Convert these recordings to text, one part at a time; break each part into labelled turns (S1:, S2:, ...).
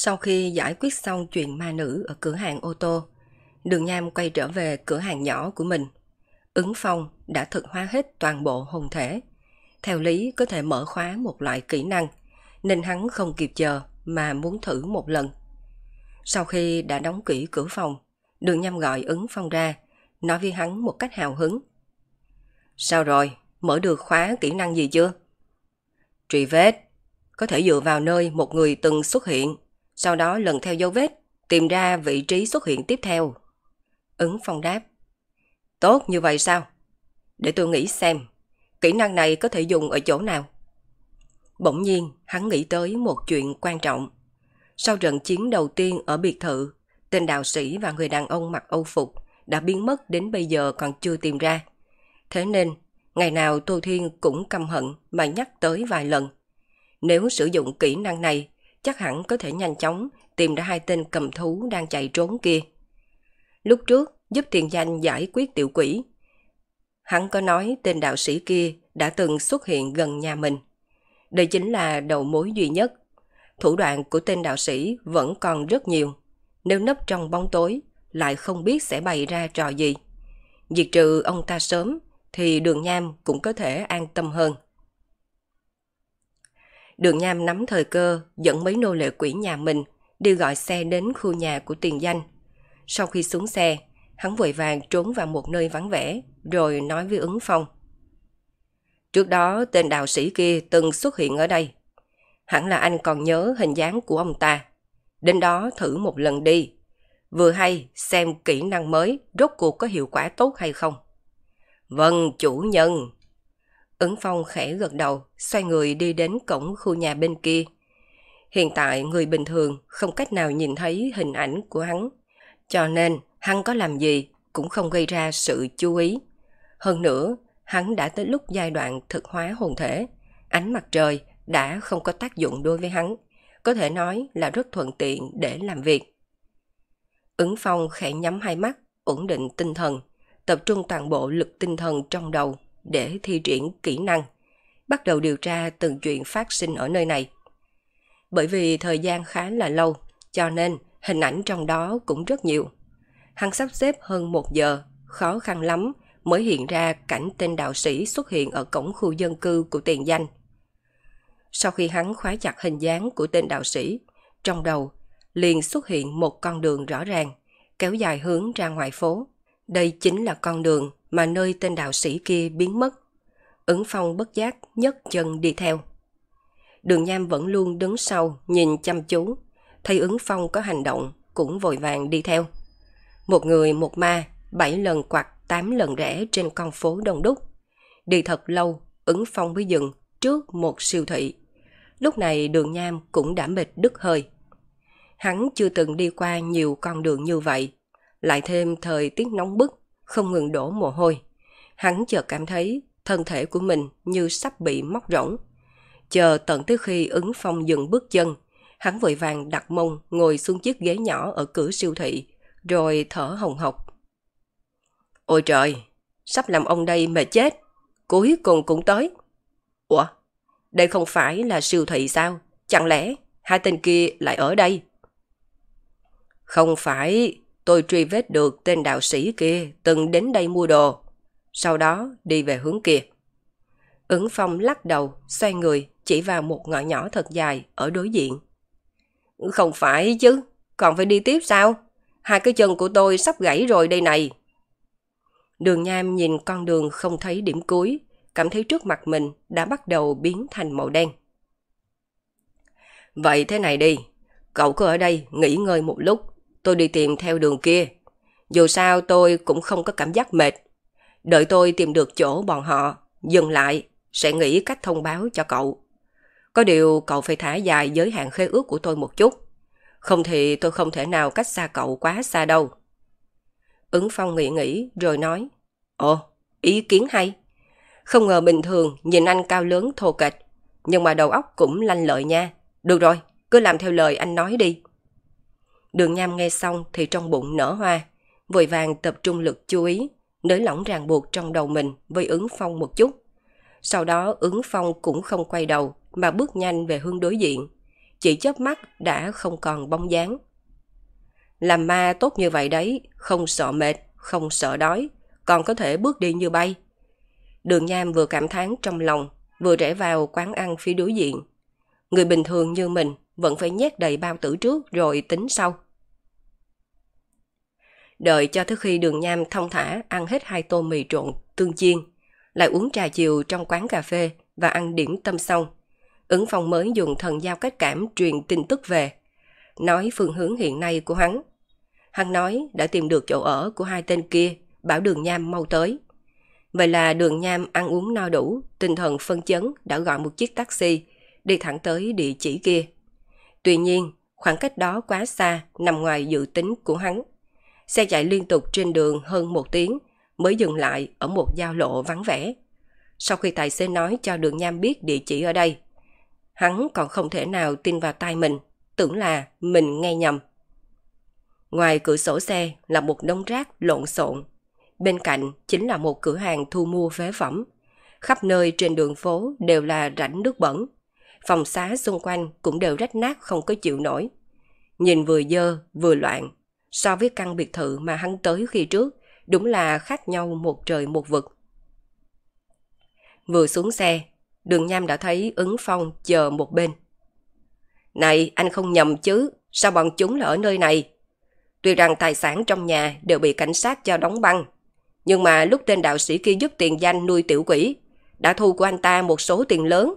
S1: Sau khi giải quyết xong chuyện ma nữ ở cửa hàng ô tô, Đường Nham quay trở về cửa hàng nhỏ của mình. Ứng Phong đã thực hóa hết toàn bộ hồn thể. Theo lý có thể mở khóa một loại kỹ năng, nên hắn không kịp chờ mà muốn thử một lần. Sau khi đã đóng kỹ cửa phòng, Đường Nham gọi Ứng Phong ra, nói với hắn một cách hào hứng. Sao rồi, mở được khóa kỹ năng gì chưa? Truy vết, có thể dựa vào nơi một người từng xuất hiện sau đó lần theo dấu vết, tìm ra vị trí xuất hiện tiếp theo. Ứng phong đáp. Tốt như vậy sao? Để tôi nghĩ xem, kỹ năng này có thể dùng ở chỗ nào? Bỗng nhiên, hắn nghĩ tới một chuyện quan trọng. Sau trận chiến đầu tiên ở biệt thự, tên đạo sĩ và người đàn ông mặc âu phục đã biến mất đến bây giờ còn chưa tìm ra. Thế nên, ngày nào Tô Thiên cũng căm hận mà nhắc tới vài lần. Nếu sử dụng kỹ năng này, chắc hẳn có thể nhanh chóng tìm ra hai tên cầm thú đang chạy trốn kia. Lúc trước, giúp tiền danh giải quyết tiểu quỷ. Hắn có nói tên đạo sĩ kia đã từng xuất hiện gần nhà mình. Đây chính là đầu mối duy nhất. Thủ đoạn của tên đạo sĩ vẫn còn rất nhiều. Nếu nấp trong bóng tối, lại không biết sẽ bày ra trò gì. Diệt trừ ông ta sớm, thì đường nham cũng có thể an tâm hơn. Đường Nham nắm thời cơ, dẫn mấy nô lệ quỷ nhà mình đi gọi xe đến khu nhà của tiền danh. Sau khi xuống xe, hắn vội vàng trốn vào một nơi vắng vẻ, rồi nói với ứng phong. Trước đó tên đạo sĩ kia từng xuất hiện ở đây. Hẳn là anh còn nhớ hình dáng của ông ta. Đến đó thử một lần đi. Vừa hay xem kỹ năng mới rốt cuộc có hiệu quả tốt hay không. Vâng, chủ nhân. Ứng Phong khẽ gật đầu, xoay người đi đến cổng khu nhà bên kia. Hiện tại người bình thường không cách nào nhìn thấy hình ảnh của hắn, cho nên hắn có làm gì cũng không gây ra sự chú ý. Hơn nữa, hắn đã tới lúc giai đoạn thực hóa hồn thể, ánh mặt trời đã không có tác dụng đối với hắn, có thể nói là rất thuận tiện để làm việc. Ứng Phong khẽ nhắm hai mắt, ổn định tinh thần, tập trung toàn bộ lực tinh thần trong đầu để thi triển kỹ năng, bắt đầu điều tra từng chuyện phát sinh ở nơi này. Bởi vì thời gian khá là lâu, cho nên hình ảnh trong đó cũng rất nhiều. Hắn sắp xếp hơn một giờ, khó khăn lắm mới hiện ra cảnh tên đạo sĩ xuất hiện ở cổng khu dân cư của tiền danh. Sau khi hắn khóa chặt hình dáng của tên đạo sĩ, trong đầu liền xuất hiện một con đường rõ ràng, kéo dài hướng ra ngoài phố. Đây chính là con đường mà nơi tên đạo sĩ kia biến mất. Ứng phong bất giác nhấc chân đi theo. Đường Nham vẫn luôn đứng sau, nhìn chăm chú. Thấy ứng phong có hành động, cũng vội vàng đi theo. Một người một ma, bảy lần quạt, tám lần rẽ trên con phố đông đúc. Đi thật lâu, ứng phong mới dừng trước một siêu thị. Lúc này đường Nham cũng đã mệt đứt hơi. Hắn chưa từng đi qua nhiều con đường như vậy. Lại thêm thời tiết nóng bức, không ngừng đổ mồ hôi. Hắn chợt cảm thấy thân thể của mình như sắp bị móc rỗng. Chờ tận tới khi ứng phong dừng bước chân, hắn vội vàng đặt mông ngồi xuống chiếc ghế nhỏ ở cửa siêu thị, rồi thở hồng hộc. Ôi trời, sắp làm ông đây mệt chết, cuối cùng cũng tới. Ủa, đây không phải là siêu thị sao? Chẳng lẽ hai tên kia lại ở đây? Không phải, tôi truy vết được tên đạo sĩ kia từng đến đây mua đồ, sau đó đi về hướng kia. Ứng phong lắc đầu, xoay người, chỉ vào một ngõ nhỏ thật dài ở đối diện. Không phải chứ, còn phải đi tiếp sao? Hai cái chân của tôi sắp gãy rồi đây này. Đường Nham nhìn con đường không thấy điểm cuối, cảm thấy trước mặt mình đã bắt đầu biến thành màu đen. Vậy thế này đi, cậu cứ ở đây nghỉ ngơi một lúc, tôi đi tìm theo đường kia. Dù sao tôi cũng không có cảm giác mệt. Đợi tôi tìm được chỗ bọn họ, dừng lại, sẽ nghĩ cách thông báo cho cậu. Có điều cậu phải thả dài giới hạn khế ước của tôi một chút. Không thì tôi không thể nào cách xa cậu quá xa đâu. Ứng Phong nghĩ nghĩ rồi nói. Ồ, ý kiến hay. Không ngờ bình thường nhìn anh cao lớn thô kệch, nhưng mà đầu óc cũng lanh lợi nha. Được rồi, cứ làm theo lời anh nói đi. Đường Nham nghe xong thì trong bụng nở hoa, vội vàng tập trung lực chú ý, nới lỏng ràng buộc trong đầu mình với ứng phong một chút. Sau đó ứng phong cũng không quay đầu mà bước nhanh về hướng đối diện. Chỉ chớp mắt đã không còn bóng dáng. Làm ma tốt như vậy đấy, không sợ mệt, không sợ đói, còn có thể bước đi như bay. Đường Nham vừa cảm thán trong lòng, vừa rẽ vào quán ăn phía đối diện. Người bình thường như mình vẫn phải nhét đầy bao tử trước rồi tính sau. Đợi cho tới khi đường Nham thông thả ăn hết hai tô mì trộn, tương chiên, lại uống trà chiều trong quán cà phê và ăn điểm tâm xong. Ứng phong mới dùng thần giao cách cảm truyền tin tức về, nói phương hướng hiện nay của hắn. Hắn nói đã tìm được chỗ ở của hai tên kia, bảo đường Nham mau tới. Vậy là đường Nham ăn uống no đủ, tinh thần phân chấn đã gọi một chiếc taxi, đi thẳng tới địa chỉ kia. Tuy nhiên, khoảng cách đó quá xa, nằm ngoài dự tính của hắn. Xe chạy liên tục trên đường hơn một tiếng, mới dừng lại ở một giao lộ vắng vẻ. Sau khi tài xế nói cho đường Nham biết địa chỉ ở đây, hắn còn không thể nào tin vào tai mình, tưởng là mình nghe nhầm. Ngoài cửa sổ xe là một đống rác lộn xộn. Bên cạnh chính là một cửa hàng thu mua phế phẩm. Khắp nơi trên đường phố đều là rãnh nước bẩn. Phòng xá xung quanh cũng đều rách nát không có chịu nổi. Nhìn vừa dơ vừa loạn. So với căn biệt thự mà hắn tới khi trước, đúng là khác nhau một trời một vực. Vừa xuống xe, đường nham đã thấy ứng phong chờ một bên. Này, anh không nhầm chứ, sao bọn chúng là ở nơi này? Tuy rằng tài sản trong nhà đều bị cảnh sát cho đóng băng, nhưng mà lúc tên đạo sĩ kia giúp tiền danh nuôi tiểu quỷ, đã thu của anh ta một số tiền lớn.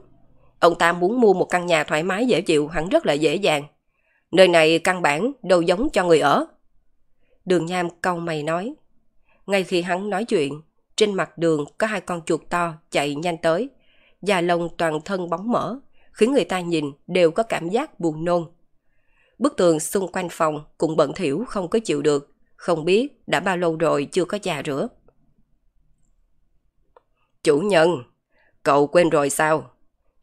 S1: Ông ta muốn mua một căn nhà thoải mái dễ chịu hẳn rất là dễ dàng. Nơi này căn bản đâu giống cho người ở. Đường Nham câu mày nói. Ngay khi hắn nói chuyện, trên mặt đường có hai con chuột to chạy nhanh tới. Da lông toàn thân bóng mỡ, khiến người ta nhìn đều có cảm giác buồn nôn. Bức tường xung quanh phòng cũng bẩn thỉu không có chịu được, không biết đã bao lâu rồi chưa có nhà rửa. Chủ nhân, cậu quên rồi sao?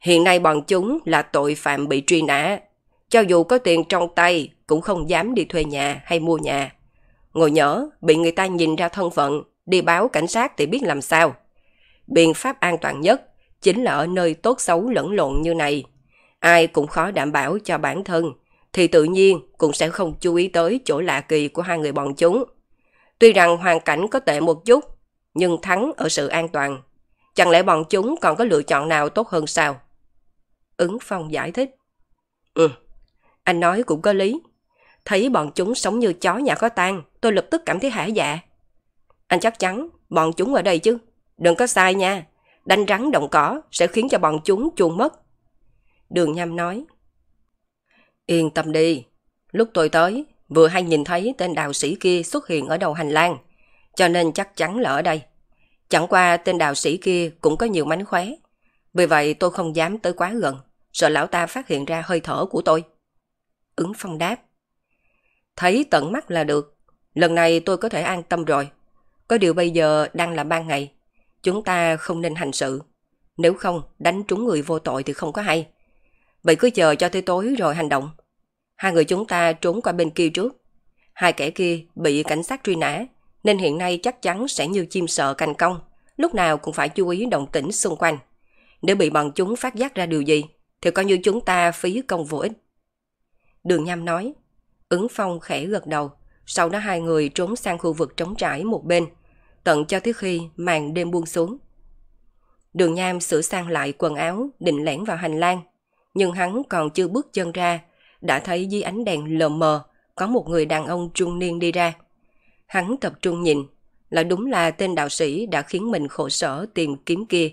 S1: Hiện nay bọn chúng là tội phạm bị truy nã. Cho dù có tiền trong tay cũng không dám đi thuê nhà hay mua nhà. Ngồi nhớ, bị người ta nhìn ra thân phận, đi báo cảnh sát thì biết làm sao. Biện pháp an toàn nhất chính là ở nơi tốt xấu lẫn lộn như này. Ai cũng khó đảm bảo cho bản thân, thì tự nhiên cũng sẽ không chú ý tới chỗ lạ kỳ của hai người bọn chúng. Tuy rằng hoàn cảnh có tệ một chút, nhưng thắng ở sự an toàn. Chẳng lẽ bọn chúng còn có lựa chọn nào tốt hơn sao? Ứng Phong giải thích. Ừ, anh nói cũng có lý. Thấy bọn chúng sống như chó nhà có tan, tôi lập tức cảm thấy hả dạ. Anh chắc chắn bọn chúng ở đây chứ. Đừng có sai nha. Đánh rắn động cỏ sẽ khiến cho bọn chúng chuồn mất. Đường Nham nói. Yên tâm đi. Lúc tôi tới, vừa hay nhìn thấy tên đạo sĩ kia xuất hiện ở đầu hành lang. Cho nên chắc chắn là ở đây. Chẳng qua tên đạo sĩ kia cũng có nhiều mánh khóe. Vì vậy tôi không dám tới quá gần. Sợ lão ta phát hiện ra hơi thở của tôi. Ứng phong đáp. Thấy tận mắt là được. Lần này tôi có thể an tâm rồi. Có điều bây giờ đang là ban ngày. Chúng ta không nên hành sự. Nếu không, đánh trúng người vô tội thì không có hay. Vậy cứ chờ cho tới tối rồi hành động. Hai người chúng ta trốn qua bên kia trước. Hai kẻ kia bị cảnh sát truy nã, nên hiện nay chắc chắn sẽ như chim sợ cành công, lúc nào cũng phải chú ý động tĩnh xung quanh. Nếu bị bọn chúng phát giác ra điều gì, thì coi như chúng ta phí công vô ích. Đường Nham nói, ứng phong khẽ gật đầu, sau đó hai người trốn sang khu vực trống trải một bên, tận cho tới khi màn đêm buông xuống. Đường Nham sửa sang lại quần áo, định lẻn vào hành lang, nhưng hắn còn chưa bước chân ra, đã thấy dưới ánh đèn lờ mờ có một người đàn ông trung niên đi ra. Hắn tập trung nhìn, là đúng là tên đạo sĩ đã khiến mình khổ sở tìm kiếm kia.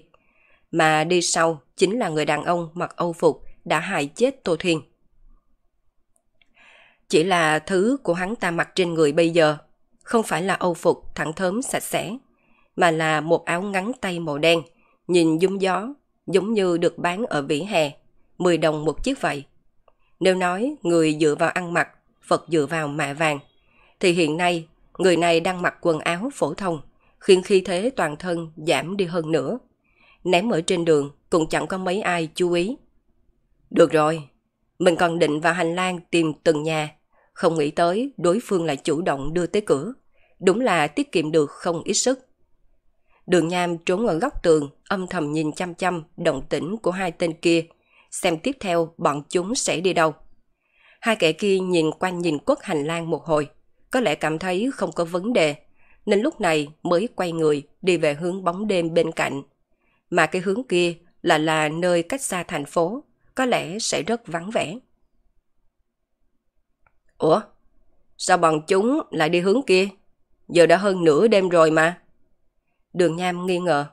S1: Mà đi sau chính là người đàn ông mặc âu phục đã hại chết Tô Thiên. Chỉ là thứ của hắn ta mặc trên người bây giờ không phải là âu phục thẳng thớm sạch sẽ, mà là một áo ngắn tay màu đen, nhìn dung gió, giống như được bán ở vỉa hè, 10 đồng một chiếc vậy. Nếu nói người dựa vào ăn mặc, Phật dựa vào mạ vàng, thì hiện nay người này đang mặc quần áo phổ thông, khiến khí thế toàn thân giảm đi hơn nữa. Ném ở trên đường cũng chẳng có mấy ai chú ý. Được rồi, mình còn định vào hành lang tìm từng nhà, không nghĩ tới đối phương lại chủ động đưa tới cửa. Đúng là tiết kiệm được không ít sức. Đường Nham trốn ở góc tường, âm thầm nhìn chăm chăm động tĩnh của hai tên kia, xem tiếp theo bọn chúng sẽ đi đâu. Hai kẻ kia nhìn quanh nhìn quất hành lang một hồi, có lẽ cảm thấy không có vấn đề, nên lúc này mới quay người đi về hướng bóng đêm bên cạnh. Mà cái hướng kia là là nơi cách xa thành phố, có lẽ sẽ rất vắng vẻ. Ủa? Sao bọn chúng lại đi hướng kia? Giờ đã hơn nửa đêm rồi mà. Đường Nham nghi ngờ.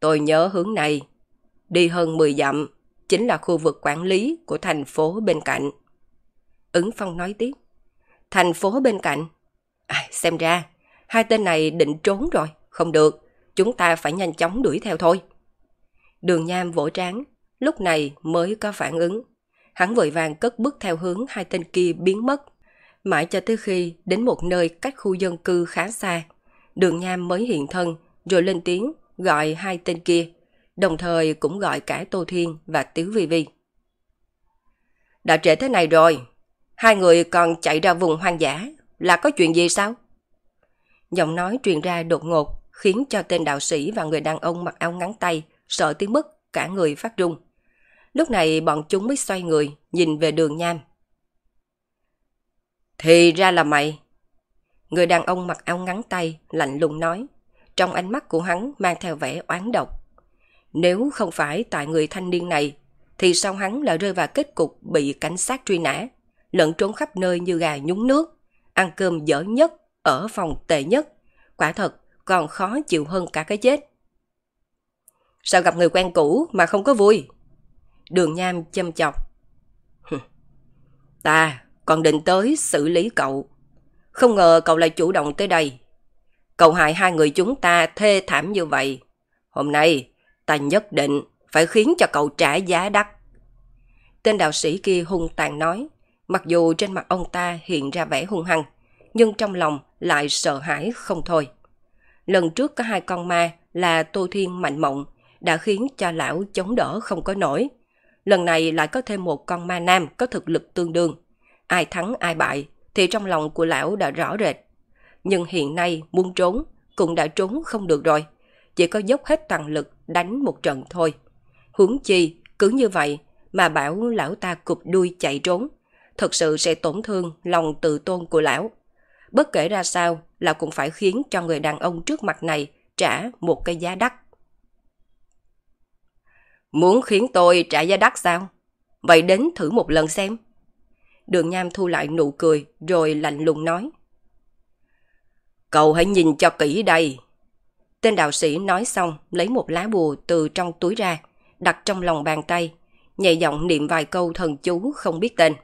S1: Tôi nhớ hướng này. Đi hơn 10 dặm, chính là khu vực quản lý của thành phố bên cạnh. Ứng Phong nói tiếp. Thành phố bên cạnh? À, xem ra, hai tên này định trốn rồi. Không được, chúng ta phải nhanh chóng đuổi theo thôi. Đường Nham vỗ trán, lúc này mới có phản ứng. Hắn vội vàng cất bước theo hướng hai tên kia biến mất. Mãi cho tới khi đến một nơi cách khu dân cư khá xa, đường Nham mới hiện thân rồi lên tiếng gọi hai tên kia, đồng thời cũng gọi cả Tô Thiên và Tiếu Vi Vi. Đã trễ thế này rồi, hai người còn chạy ra vùng hoang dã, là có chuyện gì sao? Giọng nói truyền ra đột ngột khiến cho tên đạo sĩ và người đàn ông mặc áo ngắn tay sợ tiếng mất cả người phát run. Lúc này bọn chúng mới xoay người, nhìn về đường nham. Thì ra là mày. Người đàn ông mặc áo ngắn tay, lạnh lùng nói. Trong ánh mắt của hắn mang theo vẻ oán độc. Nếu không phải tại người thanh niên này, thì sao hắn lại rơi vào kết cục bị cảnh sát truy nã, lẫn trốn khắp nơi như gà nhúng nước, ăn cơm dở nhất, ở phòng tệ nhất. Quả thật, còn khó chịu hơn cả cái chết. Sao gặp người quen cũ mà không có vui? Đường Nham châm chọc. Ta còn định tới xử lý cậu. Không ngờ cậu lại chủ động tới đây. Cậu hại hai người chúng ta thê thảm như vậy. Hôm nay, ta nhất định phải khiến cho cậu trả giá đắt. Tên đạo sĩ kia hung tàn nói, mặc dù trên mặt ông ta hiện ra vẻ hung hăng, nhưng trong lòng lại sợ hãi không thôi. Lần trước có hai con ma là Tô Thiên Mạnh Mộng đã khiến cho lão chống đỡ không có nổi. Lần này lại có thêm một con ma nam có thực lực tương đương. Ai thắng ai bại thì trong lòng của lão đã rõ rệt. Nhưng hiện nay muốn trốn cũng đã trốn không được rồi. Chỉ có dốc hết toàn lực đánh một trận thôi. Huống chi, cứ như vậy mà bảo lão ta cụp đuôi chạy trốn. Thật sự sẽ tổn thương lòng tự tôn của lão. Bất kể ra sao là cũng phải khiến cho người đàn ông trước mặt này trả một cái giá đắt. Muốn khiến tôi trả giá đắt sao? Vậy đến thử một lần xem. Đường Nham thu lại nụ cười rồi lạnh lùng nói. Cậu hãy nhìn cho kỹ đây. Tên đạo sĩ nói xong lấy một lá bùa từ trong túi ra, đặt trong lòng bàn tay, nhẹ giọng niệm vài câu thần chú không biết tên.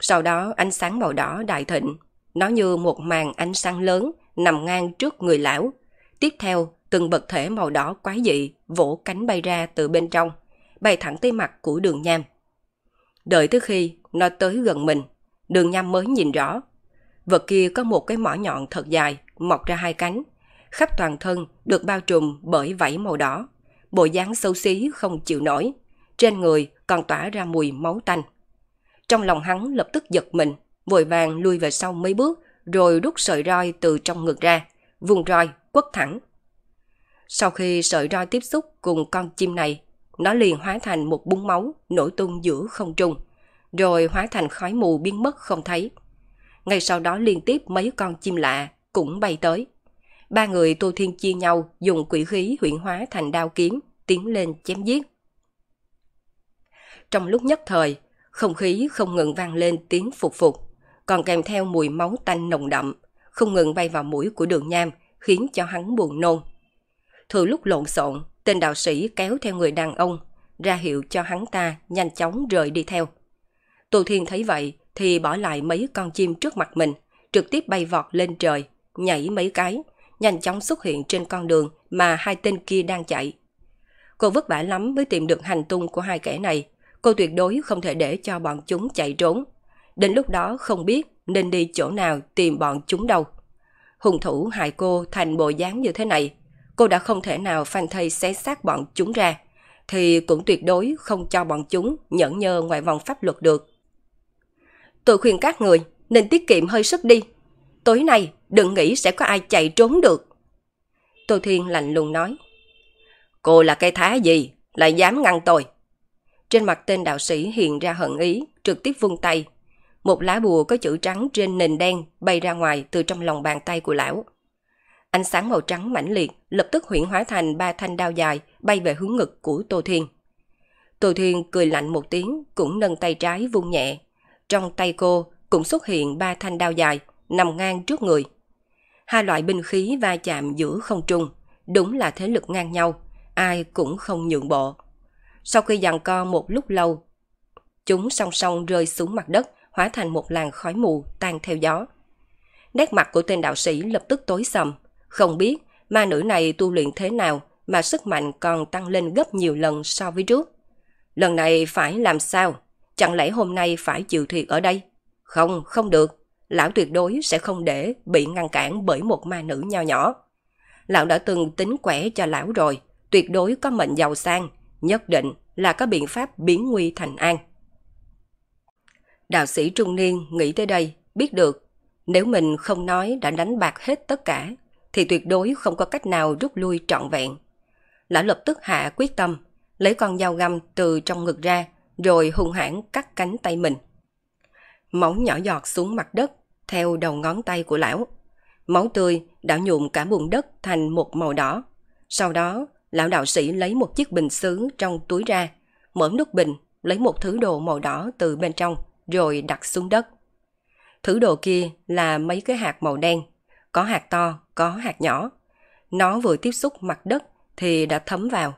S1: Sau đó ánh sáng màu đỏ đại thịnh, nó như một màn ánh sáng lớn nằm ngang trước người lão. Tiếp theo, từng vật thể màu đỏ quái dị vỗ cánh bay ra từ bên trong, bay thẳng tới mặt của đường nham. Đợi tới khi nó tới gần mình, đường nham mới nhìn rõ. Vật kia có một cái mỏ nhọn thật dài, mọc ra hai cánh. Khắp toàn thân được bao trùm bởi vảy màu đỏ. Bộ dáng xấu xí không chịu nổi. Trên người còn tỏa ra mùi máu tanh. Trong lòng hắn lập tức giật mình, vội vàng lui về sau mấy bước, rồi rút sợi roi từ trong ngực ra, vùng roi quất thẳng. Sau khi sợi roi tiếp xúc cùng con chim này, nó liền hóa thành một búng máu nổi tung giữa không trung, rồi hóa thành khói mù biến mất không thấy. Ngay sau đó liên tiếp mấy con chim lạ cũng bay tới. Ba người Tô Thiên chia nhau dùng quỷ khí huyện hóa thành đao kiếm, tiến lên chém giết. Trong lúc nhất thời, không khí không ngừng vang lên tiếng phục phục, còn kèm theo mùi máu tanh nồng đậm, không ngừng bay vào mũi của đường nham, khiến cho hắn buồn nôn. Thừa lúc lộn xộn, tên đạo sĩ kéo theo người đàn ông, ra hiệu cho hắn ta nhanh chóng rời đi theo. Tù Thiên thấy vậy thì bỏ lại mấy con chim trước mặt mình, trực tiếp bay vọt lên trời, nhảy mấy cái, nhanh chóng xuất hiện trên con đường mà hai tên kia đang chạy. Cô vất vả lắm mới tìm được hành tung của hai kẻ này. Cô tuyệt đối không thể để cho bọn chúng chạy trốn. Đến lúc đó không biết nên đi chỗ nào tìm bọn chúng đâu. Hùng thủ hại cô thành bộ dáng như thế này. Cô đã không thể nào phanh thây xé xác bọn chúng ra. Thì cũng tuyệt đối không cho bọn chúng nhẫn nhơ ngoài vòng pháp luật được. Tôi khuyên các người nên tiết kiệm hơi sức đi. Tối nay đừng nghĩ sẽ có ai chạy trốn được. Tô Thiên lạnh lùng nói. Cô là cây thá gì, lại dám ngăn tôi? Trên mặt tên đạo sĩ hiện ra hận ý, trực tiếp vung tay. Một lá bùa có chữ trắng trên nền đen bay ra ngoài từ trong lòng bàn tay của lão. Ánh sáng màu trắng mãnh liệt lập tức huyển hóa thành ba thanh đao dài bay về hướng ngực của Tô Thiên. Tô Thiên cười lạnh một tiếng cũng nâng tay trái vung nhẹ. Trong tay cô cũng xuất hiện ba thanh đao dài nằm ngang trước người. Hai loại binh khí va chạm giữa không trung, đúng là thế lực ngang nhau, ai cũng không nhượng bộ. Sau khi giằng co một lúc lâu, chúng song song rơi xuống mặt đất, hóa thành một làn khói mù tan theo gió. Nét mặt của tên đạo sĩ lập tức tối sầm, không biết ma nữ này tu luyện thế nào mà sức mạnh còn tăng lên gấp nhiều lần so với trước. Lần này phải làm sao? Chẳng lẽ hôm nay phải chịu thiệt ở đây? Không, không được. Lão tuyệt đối sẽ không để bị ngăn cản bởi một ma nữ nho nhỏ. Lão đã từng tính quẻ cho lão rồi, tuyệt đối có mệnh giàu sang, nhất định là có biện pháp biến nguy thành an. Đạo sĩ trung niên nghĩ tới đây, biết được nếu mình không nói đã đánh bạc hết tất cả, thì tuyệt đối không có cách nào rút lui trọn vẹn. Lão lập tức hạ quyết tâm, lấy con dao găm từ trong ngực ra, rồi hung hãn cắt cánh tay mình. Máu nhỏ giọt xuống mặt đất, theo đầu ngón tay của lão. Máu tươi đã nhuộm cả bùn đất thành một màu đỏ. Sau đó, lão đạo sĩ lấy một chiếc bình xứ trong túi ra, mở nút bình, lấy một thứ đồ màu đỏ từ bên trong, rồi đặt xuống đất. Thứ đồ kia là mấy cái hạt màu đen, có hạt to, có hạt nhỏ. Nó vừa tiếp xúc mặt đất thì đã thấm vào.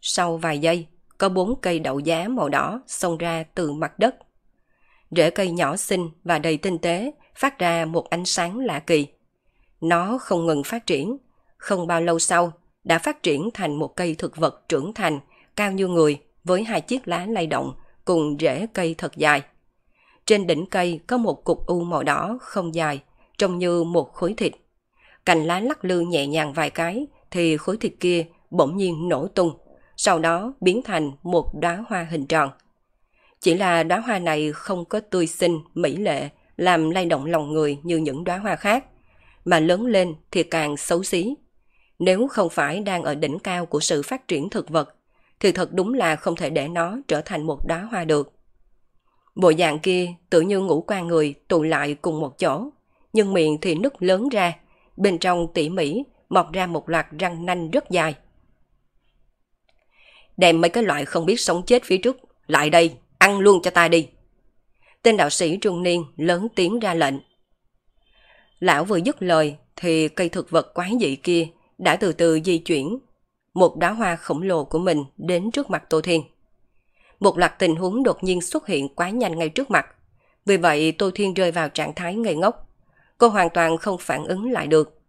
S1: Sau vài giây, có bốn cây đậu giá màu đỏ xông ra từ mặt đất. Rễ cây nhỏ xinh và đầy tinh tế phát ra một ánh sáng lạ kỳ. Nó không ngừng phát triển, không bao lâu sau đã phát triển thành một cây thực vật trưởng thành, cao như người với hai chiếc lá lay động cùng rễ cây thật dài. Trên đỉnh cây có một cục u màu đỏ không dài, trông như một khối thịt. Cành lá lắc lư nhẹ nhàng vài cái thì khối thịt kia bỗng nhiên nổ tung, sau đó biến thành một đóa hoa hình tròn. Chỉ là đóa hoa này không có tươi xinh, mỹ lệ, làm lay động lòng người như những đóa hoa khác, mà lớn lên thì càng xấu xí. Nếu không phải đang ở đỉnh cao của sự phát triển thực vật, thì thật đúng là không thể để nó trở thành một đóa hoa được. Bộ dạng kia tự như ngũ quan người tụ lại cùng một chỗ, nhưng miệng thì nứt lớn ra, bên trong tỉ mỉ mọc ra một loạt răng nanh rất dài. Đem mấy cái loại không biết sống chết phía trước, lại đây, ăn luôn cho ta đi. Tên đạo sĩ trung niên lớn tiếng ra lệnh. Lão vừa dứt lời thì cây thực vật quái dị kia đã từ từ di chuyển. Một đóa hoa khổng lồ của mình đến trước mặt Tô Thiên. Một loạt tình huống đột nhiên xuất hiện quá nhanh ngay trước mặt. Vì vậy Tô Thiên rơi vào trạng thái ngây ngốc. Cô hoàn toàn không phản ứng lại được.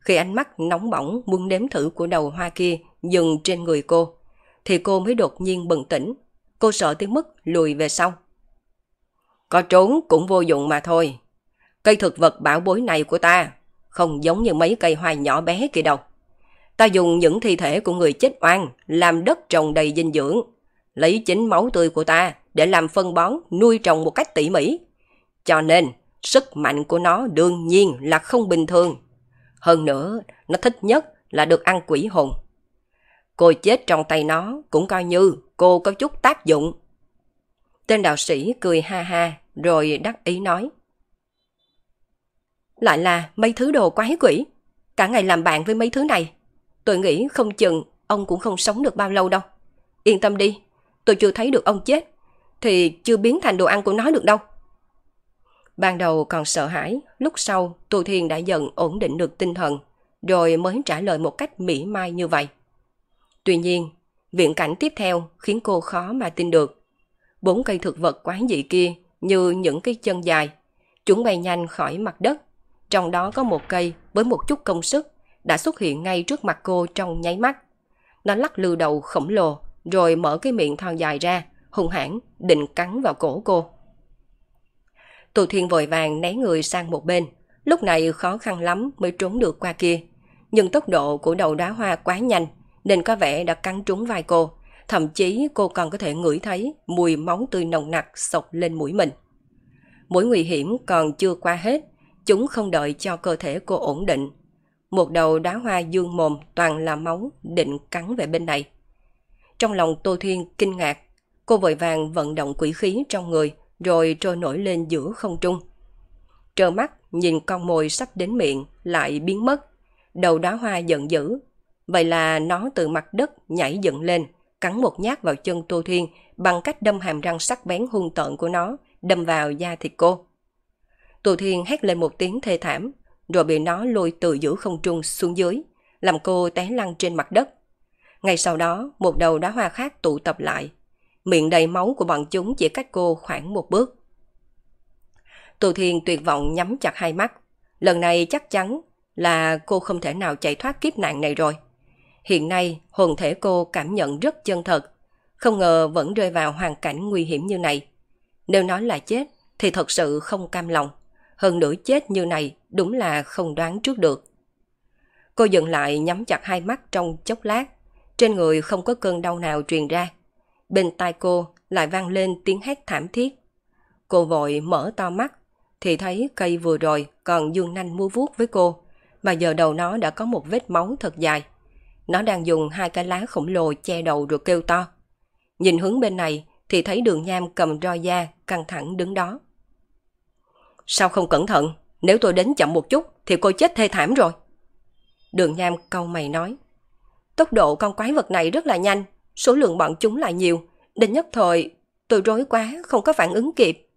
S1: Khi ánh mắt nóng bỏng muốn nếm thử của đầu hoa kia dừng trên người cô, thì cô mới đột nhiên bừng tỉnh. Cô sợ tới mức lùi về sau. Có trốn cũng vô dụng mà thôi. Cây thực vật bảo bối này của ta không giống như mấy cây hoa nhỏ bé kia đâu. Ta dùng những thi thể của người chết oan làm đất trồng đầy dinh dưỡng, lấy chính máu tươi của ta để làm phân bón nuôi trồng một cách tỉ mỉ. Cho nên, sức mạnh của nó đương nhiên là không bình thường. Hơn nữa, nó thích nhất là được ăn quỷ hồn. Cô chết trong tay nó cũng coi như cô có chút tác dụng. Tên đạo sĩ cười ha ha, rồi đắc ý nói. Lại là mấy thứ đồ quái quỷ. Cả ngày làm bạn với mấy thứ này. Tôi nghĩ không chừng ông cũng không sống được bao lâu đâu. Yên tâm đi, tôi chưa thấy được ông chết, thì chưa biến thành đồ ăn của nó được đâu. Ban đầu còn sợ hãi, lúc sau Tô Thiên đã dần ổn định được tinh thần, rồi mới trả lời một cách mỉa mai như vậy. Tuy nhiên, viện cảnh tiếp theo khiến cô khó mà tin được. Bốn cây thực vật quái dị kia như những cái chân dài. Chúng bay nhanh khỏi mặt đất. Trong đó có một cây với một chút công sức đã xuất hiện ngay trước mặt cô trong nháy mắt. Nó lắc lư đầu khổng lồ, rồi mở cái miệng thon dài ra, hung hãn định cắn vào cổ cô. Tù Thiên vội vàng né người sang một bên, lúc này khó khăn lắm mới trốn được qua kia. Nhưng tốc độ của đầu đá hoa quá nhanh, nên có vẻ đã cắn trúng vai cô. Thậm chí cô còn có thể ngửi thấy mùi máu tươi nồng nặc sộc lên mũi mình. Mối nguy hiểm còn chưa qua hết, chúng không đợi cho cơ thể cô ổn định. Một đầu đá hoa dương mồm toàn là máu định cắn về bên này. Trong lòng Tô Thiên kinh ngạc, cô vội vàng vận động quỷ khí trong người rồi trôi nổi lên giữa không trung. Trơ mắt nhìn con mồi sắp đến miệng lại biến mất, đầu đá hoa giận dữ. Vậy là nó từ mặt đất nhảy dựng lên, cắn một nhát vào chân Tô Thiên bằng cách đâm hàm răng sắc bén hung tợn của nó, đâm vào da thịt cô. Tô Thiên hét lên một tiếng thê thảm, rồi bị nó lôi từ giữa không trung xuống dưới, làm cô té lăn trên mặt đất. Ngay sau đó, một đầu đá hoa khác tụ tập lại. Miệng đầy máu của bọn chúng chỉ cách cô khoảng một bước. Tù Thiên tuyệt vọng nhắm chặt hai mắt. Lần này chắc chắn là cô không thể nào chạy thoát kiếp nạn này rồi. Hiện nay, hồn thể cô cảm nhận rất chân thật, không ngờ vẫn rơi vào hoàn cảnh nguy hiểm như này. Nếu nói là chết, thì thật sự không cam lòng. Hơn nữa chết như này đúng là không đoán trước được. Cô dừng lại nhắm chặt hai mắt trong chốc lát. Trên người không có cơn đau nào truyền ra. Bên tai cô lại vang lên tiếng hét thảm thiết. Cô vội mở to mắt, thì thấy cây vừa rồi còn dương nanh mua vuốt với cô, mà giờ đầu nó đã có một vết máu thật dài. Nó đang dùng hai cái lá khổng lồ che đầu rồi kêu to. Nhìn hướng bên này thì thấy đường nham cầm roi da căng thẳng đứng đó. Sao không cẩn thận? Nếu tôi đến chậm một chút thì cô chết thê thảm rồi. Đường nham câu mày nói. Tốc độ con quái vật này rất là nhanh, số lượng bọn chúng lại nhiều. Đến nhất thời, tôi rối quá, không có phản ứng kịp.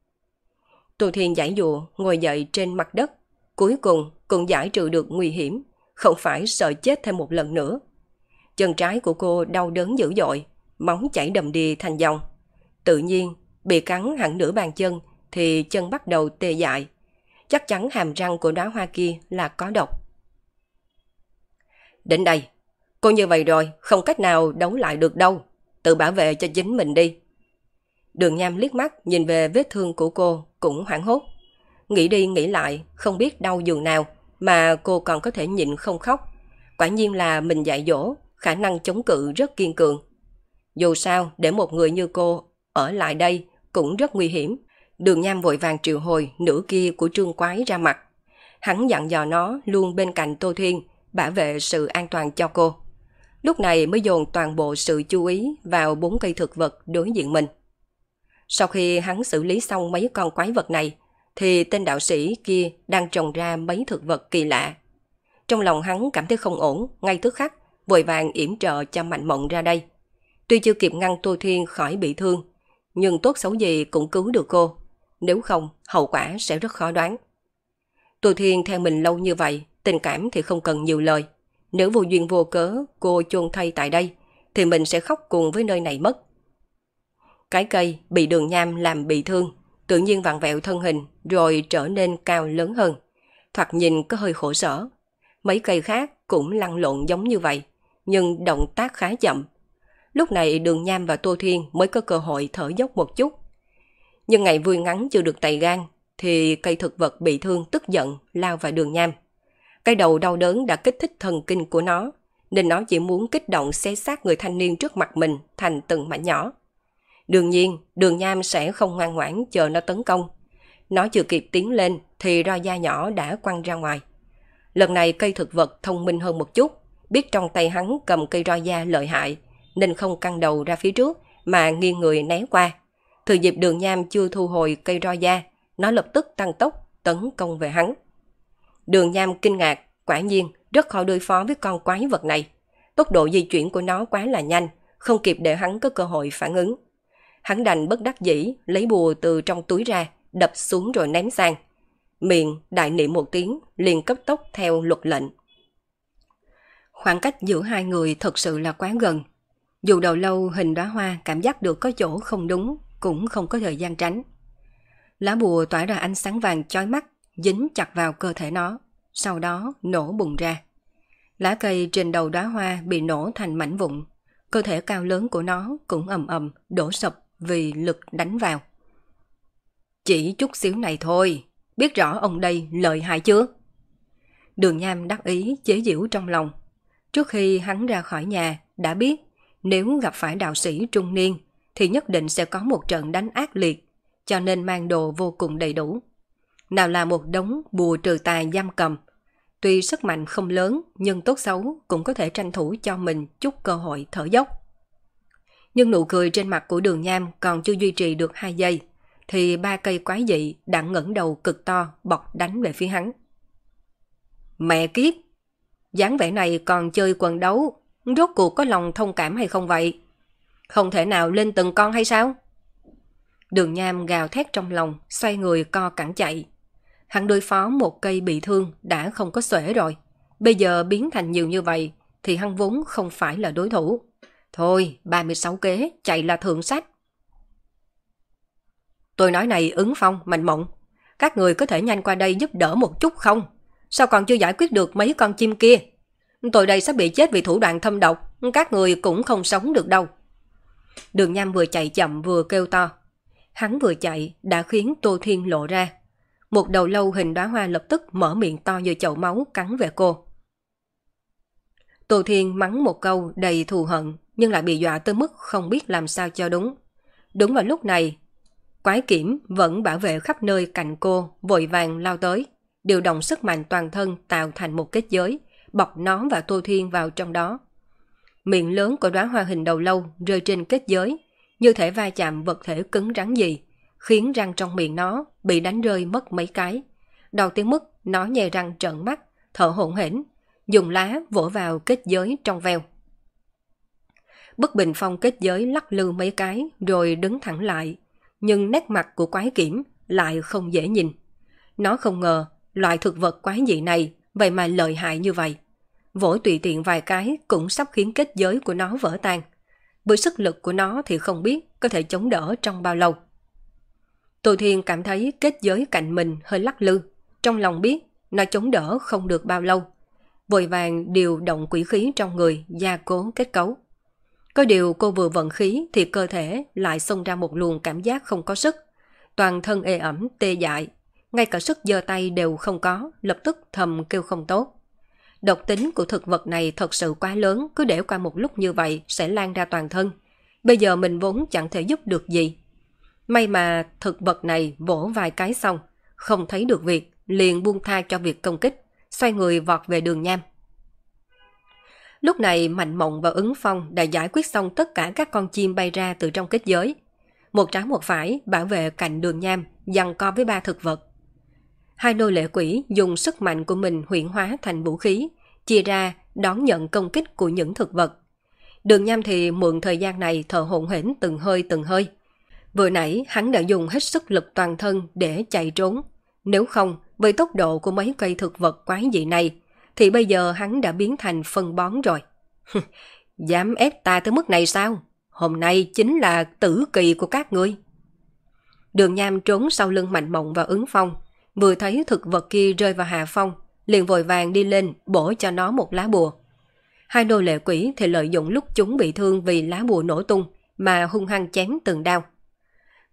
S1: Tô Thiên giải dụa, ngồi dậy trên mặt đất. Cuối cùng cũng giải trừ được nguy hiểm, không phải sợ chết thêm một lần nữa. Chân trái của cô đau đớn dữ dội, máu chảy đầm đìa thành dòng. Tự nhiên, bị cắn hẳn nửa bàn chân thì chân bắt đầu tê dại. Chắc chắn hàm răng của đóa hoa kia là có độc. Đến đây, cô như vậy rồi, không cách nào đấu lại được đâu. Tự bảo vệ cho chính mình đi. Đường Nham liếc mắt nhìn về vết thương của cô cũng hoảng hốt. Nghĩ đi nghĩ lại, không biết đau giường nào mà cô còn có thể nhịn không khóc. Quả nhiên là mình dạy dỗ, khả năng chống cự rất kiên cường. Dù sao, để một người như cô ở lại đây cũng rất nguy hiểm. Đường Nham vội vàng triệu hồi nữ kia của trương quái ra mặt. Hắn dặn dò nó luôn bên cạnh Tô Thiên, bảo vệ sự an toàn cho cô. Lúc này mới dồn toàn bộ sự chú ý vào bốn cây thực vật đối diện mình. Sau khi hắn xử lý xong mấy con quái vật này, thì tên đạo sĩ kia đang trồng ra mấy thực vật kỳ lạ. Trong lòng hắn cảm thấy không ổn, ngay tức khắc, vội vàng yểm trợ cho Mạnh Mộng ra đây. Tuy chưa kịp ngăn Tô Thiên khỏi bị thương, nhưng tốt xấu gì cũng cứu được cô. Nếu không, hậu quả sẽ rất khó đoán. Tô Thiên theo mình lâu như vậy, tình cảm thì không cần nhiều lời. Nếu vô duyên vô cớ cô chôn thay tại đây, thì mình sẽ khóc cùng với nơi này mất. Cái cây bị đường nham làm bị thương, tự nhiên vặn vẹo thân hình rồi trở nên cao lớn hơn. Thoạt nhìn có hơi khổ sở. Mấy cây khác cũng lăn lộn giống như vậy, nhưng động tác khá chậm. Lúc này đường nham và Tô Thiên mới có cơ hội thở dốc một chút. Nhưng ngày vui ngắn chưa được tay gan, thì cây thực vật bị thương tức giận lao vào đường nham. Cái đầu đau đớn đã kích thích thần kinh của nó, nên nó chỉ muốn kích động xé xác người thanh niên trước mặt mình thành từng mảnh nhỏ. Đương nhiên, đường nham sẽ không ngoan ngoãn chờ nó tấn công. Nó chưa kịp tiến lên thì roi da nhỏ đã quăng ra ngoài. Lần này cây thực vật thông minh hơn một chút, biết trong tay hắn cầm cây roi da lợi hại, nên không căng đầu ra phía trước mà nghiêng người né qua. Thừa dịp đường nham chưa thu hồi cây roi da, nó lập tức tăng tốc tấn công về hắn. Đường nham kinh ngạc, quả nhiên rất khó đối phó với con quái vật này. Tốc độ di chuyển của nó quá là nhanh, không kịp để hắn có cơ hội phản ứng. Hắn đành bất đắc dĩ, lấy bùa từ trong túi ra, đập xuống rồi ném sang. Miệng đại niệm một tiếng, liền cấp tốc theo luật lệnh. Khoảng cách giữa hai người thật sự là quá gần. Dù đầu lâu hình đóa hoa cảm giác được có chỗ không đúng, cũng không có thời gian tránh. Lá bùa tỏa ra ánh sáng vàng chói mắt, dính chặt vào cơ thể nó, sau đó nổ bùng ra. Lá cây trên đầu đóa hoa bị nổ thành mảnh vụn, cơ thể cao lớn của nó cũng ầm ầm đổ sập vì lực đánh vào. Chỉ chút xíu này thôi, biết rõ ông đây lợi hại chưa? Đường Nham đắc ý chế giễu trong lòng. Trước khi hắn ra khỏi nhà, đã biết nếu gặp phải đạo sĩ trung niên thì nhất định sẽ có một trận đánh ác liệt, cho nên mang đồ vô cùng đầy đủ. Nào là một đống bùa trừ tà giam cầm. Tuy sức mạnh không lớn nhưng tốt xấu cũng có thể tranh thủ cho mình chút cơ hội thở dốc. Nhưng nụ cười trên mặt của đường nham còn chưa duy trì được 2 giây, thì ba cây quái dị đã ngẩng đầu cực to bọc đánh về phía hắn. Mẹ kiếp! dáng vẻ này còn chơi quần đấu, rốt cuộc có lòng thông cảm hay không vậy? Không thể nào lên từng con hay sao? Đường Nham gào thét trong lòng, xoay người co cẳng chạy. Hắn đối phó một cây bị thương đã không có xuể rồi. Bây giờ biến thành nhiều như vậy thì hắn vốn không phải là đối thủ. Thôi, 36 kế, chạy là thượng sách. Tôi nói này ứng phong, mạnh mộng. Các người có thể nhanh qua đây giúp đỡ một chút không? Sao còn chưa giải quyết được mấy con chim kia? Tôi đây sắp bị chết vì thủ đoạn thâm độc, các người cũng không sống được đâu. Đường Nham vừa chạy chậm vừa kêu to. Hắn vừa chạy đã khiến Tô Thiên lộ ra. Một đầu lâu hình đóa hoa lập tức mở miệng to như chậu máu cắn về cô. Tô Thiên mắng một câu đầy thù hận nhưng lại bị dọa tới mức không biết làm sao cho đúng. Đúng vào lúc này, quái kiểm vẫn bảo vệ khắp nơi cạnh cô, vội vàng lao tới, điều động sức mạnh toàn thân tạo thành một kết giới, bọc nó và Tô Thiên vào trong đó. Miệng lớn của đóa hoa hình đầu lâu rơi trên kết giới, như thể va chạm vật thể cứng rắn gì, khiến răng trong miệng nó bị đánh rơi mất mấy cái. Đầu tiếng mức nó nhè răng trợn mắt, thở hổn hển, dùng lá vỗ vào kết giới trong veo. Bức bình phong kết giới lắc lư mấy cái rồi đứng thẳng lại, nhưng nét mặt của quái kiểm lại không dễ nhìn. Nó không ngờ loại thực vật quái dị này vậy mà lợi hại như vậy. Vỗ tùy tiện vài cái cũng sắp khiến kết giới của nó vỡ tan. Với sức lực của nó thì không biết có thể chống đỡ trong bao lâu. Tô Thiên cảm thấy kết giới cạnh mình hơi lắc lư. Trong lòng biết nó chống đỡ không được bao lâu. Vội vàng điều động quỷ khí trong người gia cố kết cấu. Có điều cô vừa vận khí thì cơ thể lại xông ra một luồng cảm giác không có sức. Toàn thân ê ẩm, tê dại. Ngay cả sức giơ tay đều không có, lập tức thầm kêu không tốt. Độc tính của thực vật này thật sự quá lớn, cứ để qua một lúc như vậy sẽ lan ra toàn thân. Bây giờ mình vốn chẳng thể giúp được gì. May mà thực vật này vỗ vài cái xong, không thấy được việc, liền buông tha cho việc công kích, xoay người vọt về đường nham. Lúc này Mạnh Mộng và Ứng Phong đã giải quyết xong tất cả các con chim bay ra từ trong kết giới. Một trái một phải bảo vệ cạnh đường nham, dằn co với ba thực vật. Hai nô lệ quỷ dùng sức mạnh của mình huyện hóa thành vũ khí, chia ra đón nhận công kích của những thực vật. Đường nham thì mượn thời gian này thở hổn hển từng hơi từng hơi. Vừa nãy hắn đã dùng hết sức lực toàn thân để chạy trốn. Nếu không, với tốc độ của mấy cây thực vật quái dị này, thì bây giờ hắn đã biến thành phân bón rồi. Dám ép ta tới mức này sao? Hôm nay chính là tử kỳ của các ngươi. Đường Nham trốn sau lưng Mạnh Mộng và ứng phong, vừa thấy thực vật kia rơi vào hạ phong, liền vội vàng đi lên bổ cho nó một lá bùa. Hai đôi lệ quỷ thì lợi dụng lúc chúng bị thương vì lá bùa nổ tung mà hung hăng chém từng đao.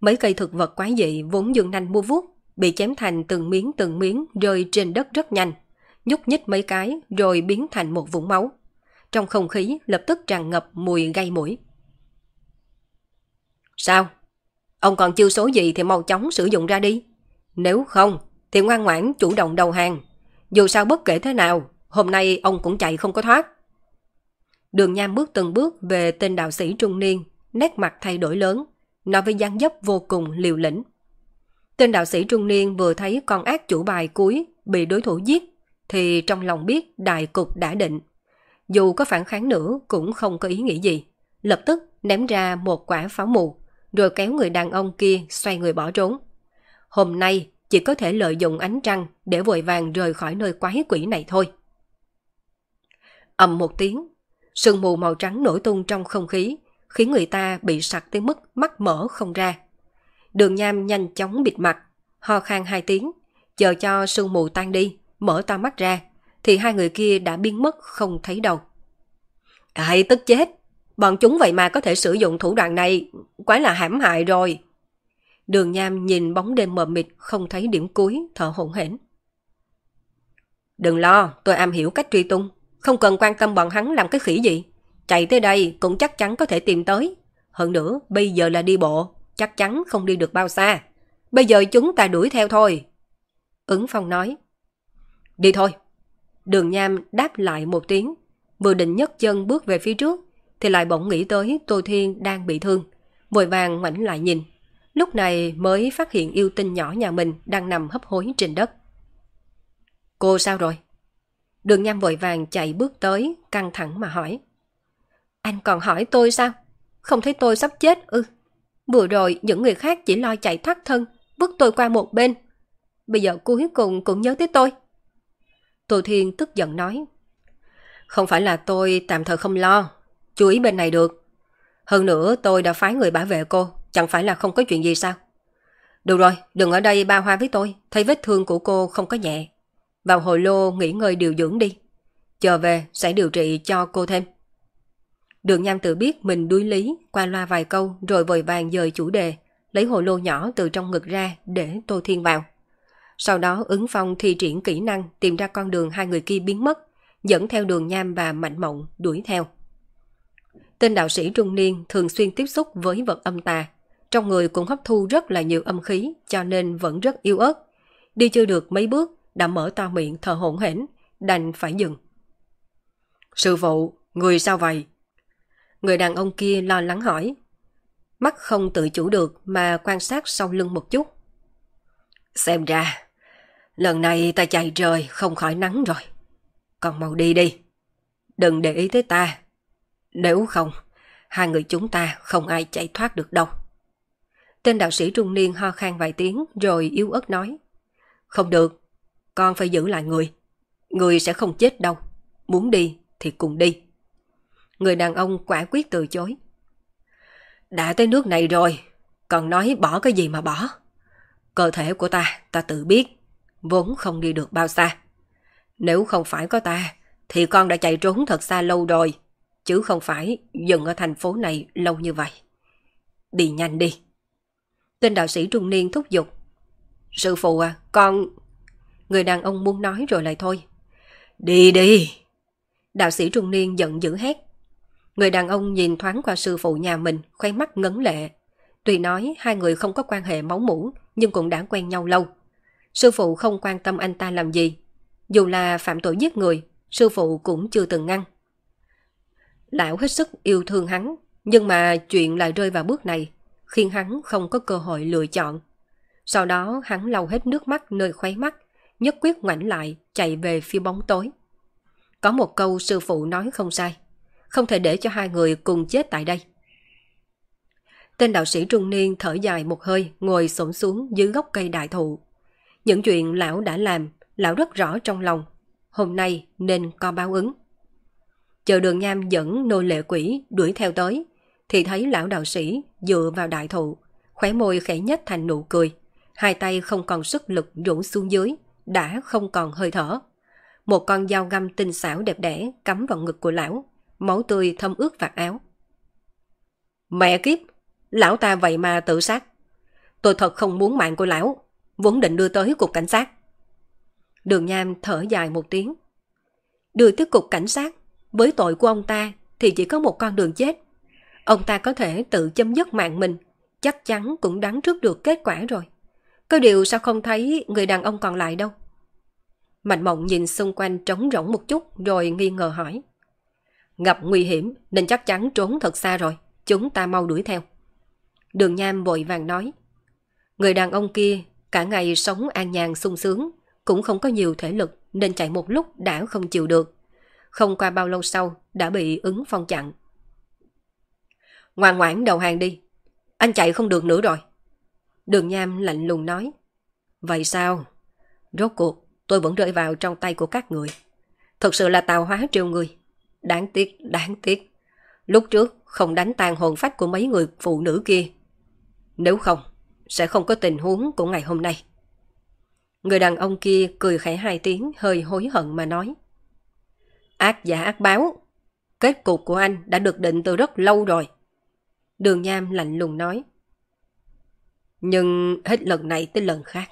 S1: Mấy cây thực vật quái dị vốn dương nanh mua vuốt, bị chém thành từng miếng từng miếng rơi trên đất rất nhanh nhúc nhích mấy cái rồi biến thành một vũng máu. Trong không khí lập tức tràn ngập mùi gây mũi. Sao? Ông còn chưa số gì thì mau chóng sử dụng ra đi. Nếu không, thì ngoan ngoãn chủ động đầu hàng. Dù sao bất kể thế nào, hôm nay ông cũng chạy không có thoát. Đường Nham bước từng bước về tên đạo sĩ trung niên, nét mặt thay đổi lớn, nói với dáng dấp vô cùng liều lĩnh. Tên đạo sĩ trung niên vừa thấy con ác chủ bài cuối bị đối thủ giết thì trong lòng biết đại cục đã định. Dù có phản kháng nữa cũng không có ý nghĩ gì. Lập tức ném ra một quả pháo mù, rồi kéo người đàn ông kia xoay người bỏ trốn. Hôm nay chỉ có thể lợi dụng ánh trăng để vội vàng rời khỏi nơi quái quỷ này thôi. ầm một tiếng, sương mù màu trắng nổi tung trong không khí, khiến người ta bị sặc tới mức mắt mở không ra. Đường Nham nhanh chóng bịt mặt, ho khan hai tiếng, chờ cho sương mù tan đi, mở to mắt ra, thì hai người kia đã biến mất không thấy đâu. Ai tức chết, Bọn chúng vậy mà có thể sử dụng thủ đoạn này, quá là hãm hại rồi. Đường Nham nhìn bóng đêm mờ mịt không thấy điểm cuối, thở hổn hển. Đừng lo, tôi am hiểu cách truy tung, không cần quan tâm bọn hắn làm cái khỉ gì. Chạy tới đây cũng chắc chắn có thể tìm tới. Hơn nữa, bây giờ là đi bộ, chắc chắn không đi được bao xa. Bây giờ chúng ta đuổi theo thôi. Ứng Phong nói. Đi thôi. Đường Nham đáp lại một tiếng, vừa định nhấc chân bước về phía trước, thì lại bỗng nghĩ tới Tô Thiên đang bị thương. Vội vàng ngoảnh lại nhìn. Lúc này mới phát hiện yêu tinh nhỏ nhà mình đang nằm hấp hối trên đất. Cô sao rồi? Đường Nham vội vàng chạy bước tới, căng thẳng mà hỏi. Anh còn hỏi tôi sao? Không thấy tôi sắp chết ư? Vừa rồi những người khác chỉ lo chạy thoát thân, vứt tôi qua một bên. Bây giờ cuối cùng cũng nhớ tới tôi. Tô Thiên tức giận nói. Không phải là tôi tạm thời không lo, chú ý bên này được. Hơn nữa tôi đã phái người bảo vệ cô, chẳng phải là không có chuyện gì sao? Được rồi, đừng ở đây ba hoa với tôi, thấy vết thương của cô không có nhẹ. Vào hồi lô nghỉ ngơi điều dưỡng đi. Chờ về sẽ điều trị cho cô thêm. Đường Nham tự biết mình đuối lý, qua loa vài câu rồi vội vàng dời chủ đề, lấy hồ lô nhỏ từ trong ngực ra để Tô Thiên vào. Sau đó ứng phong thi triển kỹ năng tìm ra con đường hai người kia biến mất, dẫn theo đường Nham và Mạnh Mộng đuổi theo. Tên đạo sĩ trung niên thường xuyên tiếp xúc với vật âm tà, trong người cũng hấp thu rất là nhiều âm khí cho nên vẫn rất yếu ớt. Đi chưa được mấy bước đã mở to miệng thở hổn hển, đành phải dừng. Sư phụ, người sao vậy? Người đàn ông kia lo lắng hỏi. Mắt không tự chủ được mà quan sát sau lưng một chút. Xem ra, lần này ta chạy trời không khỏi nắng rồi. Còn mau đi đi. Đừng để ý tới ta. Nếu không, hai người chúng ta không ai chạy thoát được đâu. Tên đạo sĩ trung niên ho khan vài tiếng rồi yếu ớt nói. Không được, con phải giữ lại người. Người sẽ không chết đâu. Muốn đi thì cùng đi. Người đàn ông quả quyết từ chối. Đã tới nước này rồi, còn nói bỏ cái gì mà bỏ. Cơ thể của ta, ta tự biết, vốn không đi được bao xa. Nếu không phải có ta, thì con đã chạy trốn thật xa lâu rồi, chứ không phải dừng ở thành phố này lâu như vậy. Đi nhanh đi. Tên đạo sĩ trung niên thúc giục. Sư phụ à, con... Người đàn ông muốn nói rồi lại thôi. Đi đi! Đạo sĩ trung niên giận dữ hét. Người đàn ông nhìn thoáng qua sư phụ nhà mình, khoe mắt ngấn lệ. Tuy nói hai người không có quan hệ máu mủ, nhưng cũng đã quen nhau lâu. Sư phụ không quan tâm anh ta làm gì. Dù là phạm tội giết người, sư phụ cũng chưa từng ngăn. Lão hết sức yêu thương hắn, nhưng mà chuyện lại rơi vào bước này, khiến hắn không có cơ hội lựa chọn. Sau đó hắn lau hết nước mắt nơi khóe mắt, nhất quyết ngoảnh lại, chạy về phía bóng tối. Có một câu sư phụ nói không sai, không thể để cho hai người cùng chết tại đây. Tên đạo sĩ trung niên thở dài một hơi, ngồi xổm xuống dưới gốc cây đại thụ. Những chuyện lão đã làm, lão rất rõ trong lòng. Hôm nay nên có báo ứng. Chờ đường nham dẫn nô lệ quỷ đuổi theo tới, thì thấy lão đạo sĩ dựa vào đại thụ, khóe môi khẽ nhếch thành nụ cười. Hai tay không còn sức lực rủ xuống dưới, đã không còn hơi thở. Một con dao găm tinh xảo đẹp đẽ cắm vào ngực của lão, máu tươi thâm ướt vạt áo. Mẹ kiếp, lão ta vậy mà tự sát. Tôi thật không muốn mạng của lão, vốn định đưa tới cục cảnh sát. Đường Nham thở dài một tiếng. Đưa tới cục cảnh sát, với tội của ông ta thì chỉ có một con đường chết. Ông ta có thể tự chấm dứt mạng mình, chắc chắn cũng đáng trước được kết quả rồi. Có điều sao không thấy người đàn ông còn lại đâu? Mạnh mộng nhìn xung quanh trống rỗng một chút rồi nghi ngờ hỏi. Gặp nguy hiểm nên chắc chắn trốn thật xa rồi, chúng ta mau đuổi theo. Đường Nham vội vàng nói. Người đàn ông kia cả ngày sống an nhàn sung sướng, cũng không có nhiều thể lực nên chạy một lúc đã không chịu được. Không qua bao lâu sau đã bị ứng phong chặn. Ngoan ngoãn đầu hàng đi, anh chạy không được nữa rồi. Đường Nham lạnh lùng nói. Vậy sao? Rốt cuộc tôi vẫn rơi vào trong tay của các người. Thật sự là tào hóa triều người. Đáng tiếc, đáng tiếc. Lúc trước không đánh tan hồn phách của mấy người phụ nữ kia. Nếu không, sẽ không có tình huống của ngày hôm nay. Người đàn ông kia cười khẽ hai tiếng hơi hối hận mà nói. Ác giả ác báo. kết cục của anh đã được định từ rất lâu rồi. Đường Nham lạnh lùng nói. Nhưng hết lần này tới lần khác,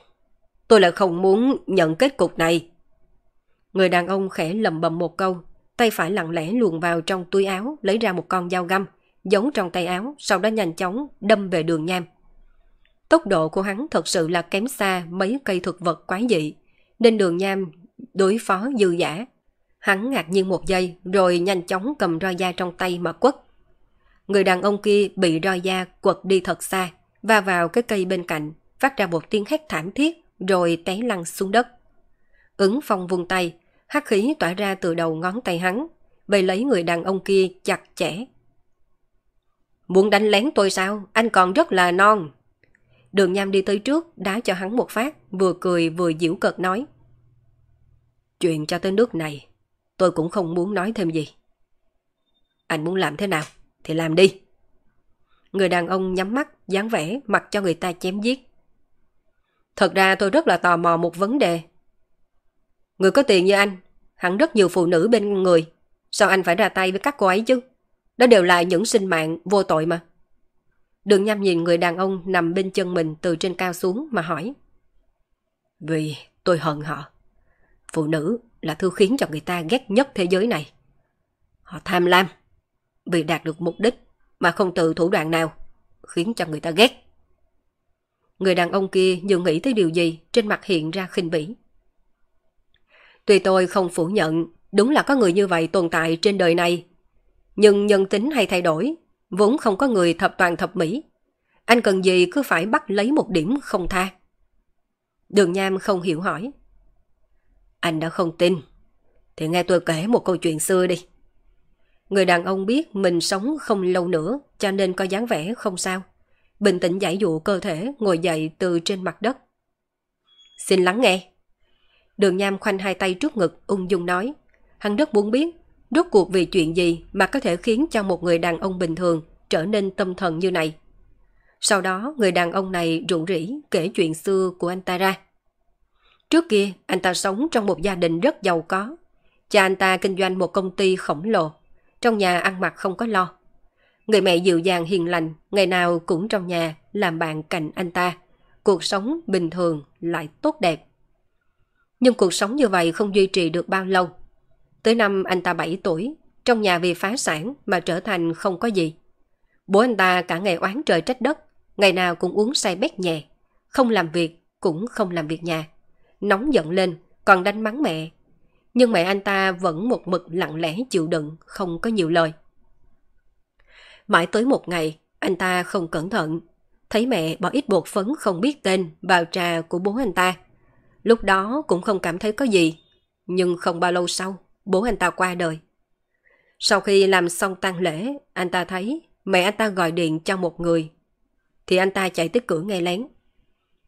S1: tôi lại không muốn nhận kết cục này. Người đàn ông khẽ lầm bầm một câu, tay phải lặng lẽ luồn vào trong túi áo lấy ra một con dao găm, giấu trong tay áo, sau đó nhanh chóng đâm về đường nham. Tốc độ của hắn thật sự là kém xa mấy cây thực vật quái dị, nên đường nham đối phó dư giả. Hắn ngạc nhiên một giây rồi nhanh chóng cầm roi da trong tay mà quất. Người đàn ông kia bị roi da quật đi thật xa, va vào cái cây bên cạnh, phát ra một tiếng hét thảm thiết rồi té lăn xuống đất. Ứng phong vùng tay, hắc khí tỏa ra từ đầu ngón tay hắn, về lấy người đàn ông kia chặt chẽ. Muốn đánh lén tôi sao? Anh còn rất là non. Đường Nham đi tới trước, đá cho hắn một phát, vừa cười vừa giễu cợt nói. Chuyện cho tới nước này, tôi cũng không muốn nói thêm gì. Anh muốn làm thế nào? Thì làm đi. Người đàn ông nhắm mắt, dáng vẻ, mặc cho người ta chém giết. Thật ra tôi rất là tò mò một vấn đề. Người có tiền như anh, hẳn rất nhiều phụ nữ bên người. Sao anh phải ra tay với các cô ấy chứ? Đó đều là những sinh mạng vô tội mà. Đường nhăm nhìn người đàn ông nằm bên chân mình từ trên cao xuống mà hỏi. Vì tôi hận họ. Phụ nữ là thứ khiến cho người ta ghét nhất thế giới này. Họ tham lam. Vì đạt được mục đích mà không từ thủ đoạn nào, khiến cho người ta ghét. Người đàn ông kia dường nghĩ tới điều gì, trên mặt hiện ra khinh bỉ. Tuy tôi không phủ nhận, đúng là có người như vậy tồn tại trên đời này. Nhưng nhân tính hay thay đổi, vốn không có người thập toàn thập mỹ. Anh cần gì cứ phải bắt lấy một điểm không tha. Đường Nham không hiểu hỏi. Anh đã không tin, thì nghe tôi kể một câu chuyện xưa đi. Người đàn ông biết mình sống không lâu nữa cho nên có dáng vẻ không sao. Bình tĩnh giải dụ cơ thể ngồi dậy từ trên mặt đất. Xin lắng nghe. Đường Nham khoanh hai tay trước ngực ung dung nói. Hắn rất muốn biết rốt cuộc vì chuyện gì mà có thể khiến cho một người đàn ông bình thường trở nên tâm thần như này. Sau đó người đàn ông này rụng rỉ kể chuyện xưa của anh ta ra. Trước kia anh ta sống trong một gia đình rất giàu có. Cha anh ta kinh doanh một công ty khổng lồ trong nhà ăn mặc không có lo. Người mẹ dịu dàng hiền lành, ngày nào cũng trong nhà làm bạn cạnh anh ta. Cuộc sống bình thường lại tốt đẹp. Nhưng cuộc sống như vậy không duy trì được bao lâu. Tới năm anh ta 7 tuổi, trong nhà vì phá sản mà trở thành không có gì. Bố anh ta cả ngày oán trời trách đất, ngày nào cũng uống say bét nhẹ, không làm việc cũng không làm việc nhà. Nóng giận lên, còn đánh mắng mẹ, nhưng mẹ anh ta vẫn một mực lặng lẽ chịu đựng, không có nhiều lời. Mãi tới một ngày, anh ta không cẩn thận, thấy mẹ bỏ ít bột phấn không biết tên vào trà của bố anh ta. Lúc đó cũng không cảm thấy có gì, nhưng không bao lâu sau, bố anh ta qua đời. Sau khi làm xong tang lễ, anh ta thấy mẹ anh ta gọi điện cho một người, thì anh ta chạy tới cửa nghe lén.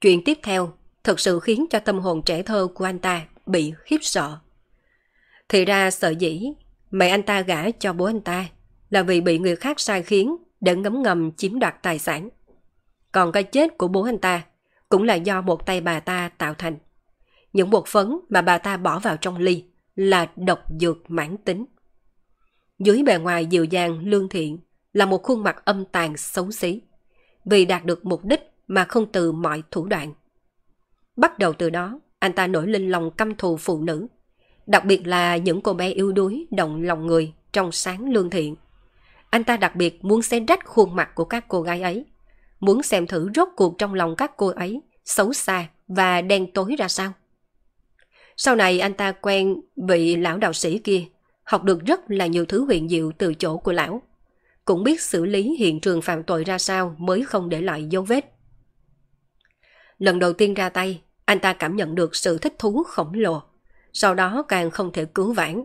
S1: Chuyện tiếp theo thật sự khiến cho tâm hồn trẻ thơ của anh ta bị khiếp sợ. Thì ra sợ dĩ, mẹ anh ta gả cho bố anh ta là vì bị người khác sai khiến để ngấm ngầm chiếm đoạt tài sản. Còn cái chết của bố anh ta cũng là do một tay bà ta tạo thành. Những bột phấn mà bà ta bỏ vào trong ly là độc dược mãn tính. Dưới bề ngoài dịu dàng, lương thiện là một khuôn mặt âm tàn, xấu xí. Vì đạt được mục đích mà không từ mọi thủ đoạn. Bắt đầu từ đó, anh ta nổi lên lòng căm thù phụ nữ Đặc biệt là những cô bé yếu đuối, động lòng người, trong sáng lương thiện. Anh ta đặc biệt muốn xé rách khuôn mặt của các cô gái ấy. Muốn xem thử rốt cuộc trong lòng các cô ấy xấu xa và đen tối ra sao. Sau này anh ta quen vị lão đạo sĩ kia, học được rất là nhiều thứ huyền diệu từ chỗ của lão. Cũng biết xử lý hiện trường phạm tội ra sao mới không để lại dấu vết. Lần đầu tiên ra tay, anh ta cảm nhận được sự thích thú khổng lồ sau đó càng không thể cứu vãn,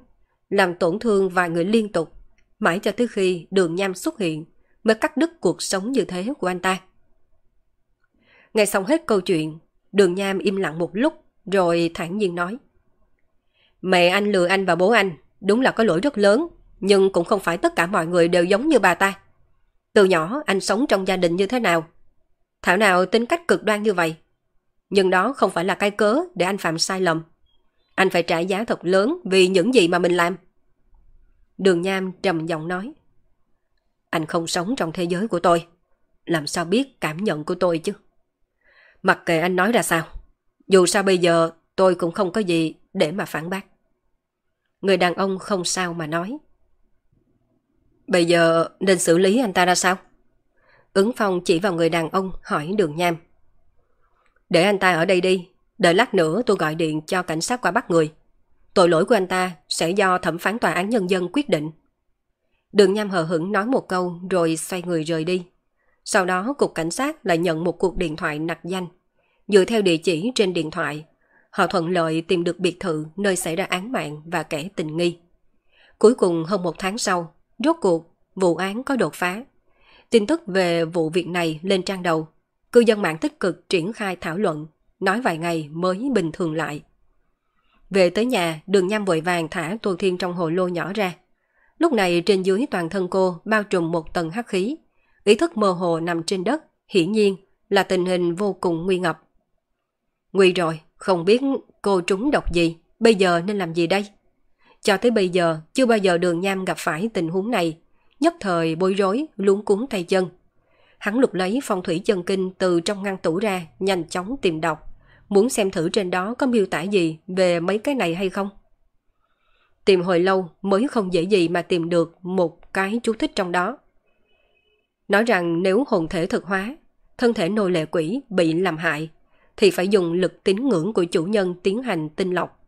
S1: làm tổn thương vài người liên tục, mãi cho tới khi đường nham xuất hiện mới cắt đứt cuộc sống như thế của anh ta. Nghe xong hết câu chuyện, đường nham im lặng một lúc rồi thản nhiên nói. Mẹ anh lừa anh và bố anh, đúng là có lỗi rất lớn, nhưng cũng không phải tất cả mọi người đều giống như bà ta. Từ nhỏ anh sống trong gia đình như thế nào? Thảo nào tính cách cực đoan như vậy? Nhưng đó không phải là cái cớ để anh phạm sai lầm. Anh phải trả giá thật lớn vì những gì mà mình làm. Đường Nham trầm giọng nói. Anh không sống trong thế giới của tôi. Làm sao biết cảm nhận của tôi chứ? Mặc kệ anh nói ra sao. Dù sao bây giờ tôi cũng không có gì để mà phản bác. Người đàn ông không sao mà nói. Bây giờ nên xử lý anh ta ra sao? Ứng phong chỉ vào người đàn ông hỏi đường nham. Để anh ta ở đây đi, đợi lát nữa tôi gọi điện cho cảnh sát qua bắt người. Tội lỗi của anh ta sẽ do thẩm phán tòa án nhân dân quyết định. Đường nham hờ hững nói một câu rồi xoay người rời đi. Sau đó cục cảnh sát lại nhận một cuộc điện thoại nặc danh. Dựa theo địa chỉ trên điện thoại, họ thuận lợi tìm được biệt thự nơi xảy ra án mạng và kẻ tình nghi. Cuối cùng hơn một tháng sau, rốt cuộc, vụ án có đột phá. Tin tức về vụ việc này lên trang đầu. Cư dân mạng tích cực triển khai thảo luận, nói vài ngày mới bình thường lại. Về tới nhà, đường nham vội vàng thả Tô Thiên trong hồ lô nhỏ ra. Lúc này trên dưới toàn thân cô bao trùm một tầng hắc khí. Ý thức mơ hồ nằm trên đất, hiển nhiên là tình hình vô cùng nguy ngập. Nguy rồi, không biết cô trúng độc gì, bây giờ nên làm gì đây? Cho tới bây giờ, chưa bao giờ đường nham gặp phải tình huống này, nhất thời bối rối, luống cuốn tay chân. Hắn lục lấy phong thủy chân kinh từ trong ngăn tủ ra, nhanh chóng tìm đọc, muốn xem thử trên đó có miêu tả gì về mấy cái này hay không. Tìm hồi lâu mới không dễ gì mà tìm được một cái chú thích trong đó. Nói rằng nếu hồn thể thực hóa, thân thể nô lệ quỷ bị làm hại, thì phải dùng lực tín ngưỡng của chủ nhân tiến hành tinh lọc.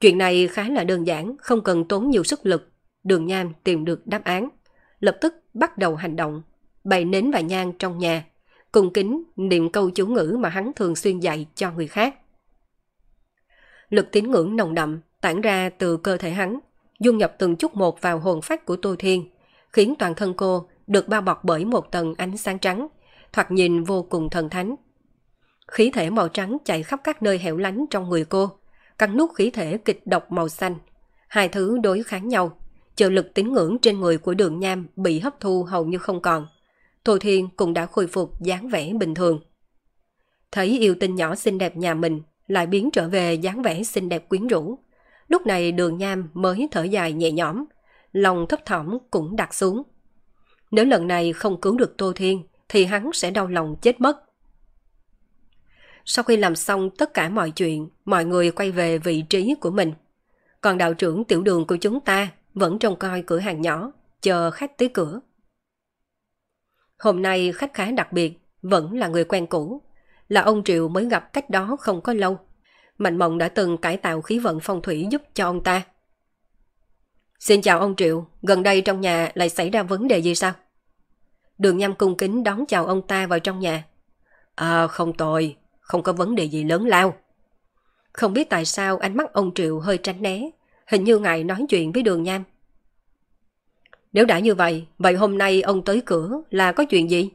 S1: Chuyện này khá là đơn giản, không cần tốn nhiều sức lực. Đường Nham tìm được đáp án, lập tức bắt đầu hành động, bày nến và nhang trong nhà, cùng kính niệm câu chú ngữ mà hắn thường xuyên dạy cho người khác. Lực tín ngưỡng nồng đậm tản ra từ cơ thể hắn, dung nhập từng chút một vào hồn phách của Tô Thiên, khiến toàn thân cô được bao bọc bởi một tầng ánh sáng trắng, thoạt nhìn vô cùng thần thánh. Khí thể màu trắng chạy khắp các nơi hẻo lánh trong người cô, cắn nút khí thể kịch độc màu xanh. Hai thứ đối kháng nhau, trợ lực tín ngưỡng trên người của đường nham bị hấp thu hầu như không còn. Tô Thiên cũng đã khôi phục dáng vẻ bình thường. Thấy yêu tinh nhỏ xinh đẹp nhà mình lại biến trở về dáng vẻ xinh đẹp quyến rũ. Lúc này đường nham mới thở dài nhẹ nhõm, lòng thấp thỏm cũng đặt xuống. Nếu lần này không cứu được Tô Thiên thì hắn sẽ đau lòng chết mất. Sau khi làm xong tất cả mọi chuyện, mọi người quay về vị trí của mình. Còn đạo trưởng tiểu đường của chúng ta vẫn trông coi cửa hàng nhỏ, chờ khách tới cửa. Hôm nay khách khá đặc biệt, vẫn là người quen cũ, là ông Triệu mới gặp cách đó không có lâu. Mạnh Mộng đã từng cải tạo khí vận phong thủy giúp cho ông ta. Xin chào ông Triệu, gần đây trong nhà lại xảy ra vấn đề gì sao? Đường nhâm cung kính đón chào ông ta vào trong nhà. À không tồi, không có vấn đề gì lớn lao. Không biết tại sao ánh mắt ông Triệu hơi tránh né, hình như ngài nói chuyện với đường nham. Nếu đã như vậy, vậy hôm nay ông tới cửa là có chuyện gì?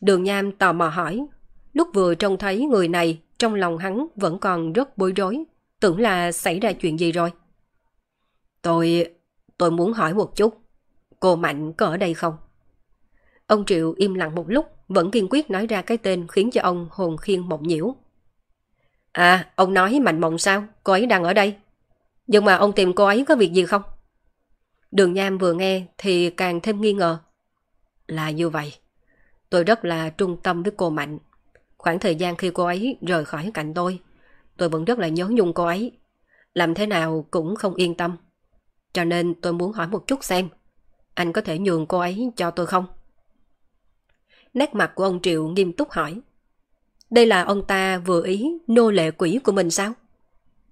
S1: Đường nham tò mò hỏi. Lúc vừa trông thấy người này, trong lòng hắn vẫn còn rất bối rối, tưởng là xảy ra chuyện gì rồi. Tôi... tôi muốn hỏi một chút, cô Mạnh có ở đây không? Ông Triệu im lặng một lúc, vẫn kiên quyết nói ra cái tên khiến cho ông hồn khiên mộng nhiễu. À, ông nói Mạnh Mộng sao? Cô ấy đang ở đây. Nhưng mà ông tìm cô ấy có việc gì không? Đường Nham vừa nghe thì càng thêm nghi ngờ. Là như vậy. Tôi rất là trung tâm với cô Mạnh. Khoảng thời gian khi cô ấy rời khỏi cạnh tôi, tôi vẫn rất là nhớ nhung cô ấy. Làm thế nào cũng không yên tâm. Cho nên tôi muốn hỏi một chút xem, anh có thể nhường cô ấy cho tôi không? Nét mặt của ông Triệu nghiêm túc hỏi. Đây là ông ta vừa ý nô lệ quỷ của mình sao?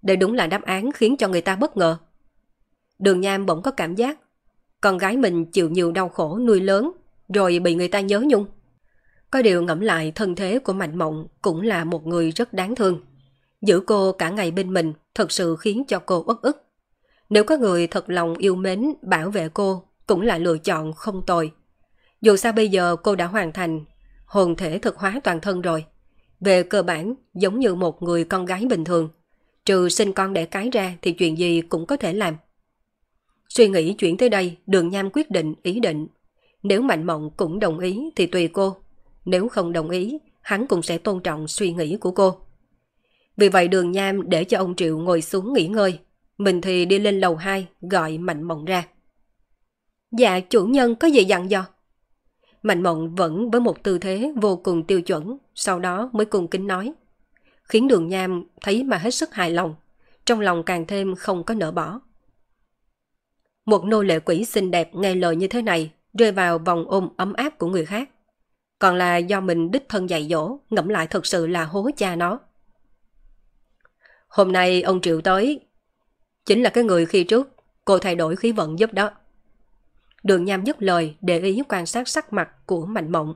S1: Đây đúng là đáp án khiến cho người ta bất ngờ. Đường Nham bỗng có cảm giác con gái mình chịu nhiều đau khổ nuôi lớn, rồi bị người ta nhớ nhung. Có điều ngẫm lại thân thế của Mạnh Mộng cũng là một người rất đáng thương. Giữ cô cả ngày bên mình thật sự khiến cho cô uất ức. Nếu có người thật lòng yêu mến, bảo vệ cô cũng là lựa chọn không tồi. Dù sao bây giờ cô đã hoàn thành hồn thể thực hóa toàn thân rồi. Về cơ bản giống như một người con gái bình thường. Trừ sinh con đẻ cái ra thì chuyện gì cũng có thể làm. Suy nghĩ chuyện tới đây, đường nham quyết định ý định. Nếu Mạnh Mộng cũng đồng ý thì tùy cô. Nếu không đồng ý, hắn cũng sẽ tôn trọng suy nghĩ của cô. Vì vậy đường nham để cho ông Triệu ngồi xuống nghỉ ngơi. Mình thì đi lên lầu 2 gọi Mạnh Mộng ra.
S2: Dạ chủ nhân có gì dặn dò? Mạnh mộng vẫn với một tư thế vô cùng tiêu chuẩn, sau đó mới cùng kính nói. Khiến đường nham thấy mà hết sức hài lòng, trong lòng càng thêm không có nỡ bỏ. Một nô lệ quỷ xinh đẹp nghe lời như thế này, rơi vào vòng ôm ấm áp của người khác. Còn là do mình đích thân dạy dỗ, ngẫm lại thật sự là hố cha nó. Hôm nay ông Triệu tới, chính là cái người khi trước, cô thay đổi khí vận giúp đó. Đường Nham dứt lời để ý quan sát sắc mặt của Mạnh Mộng.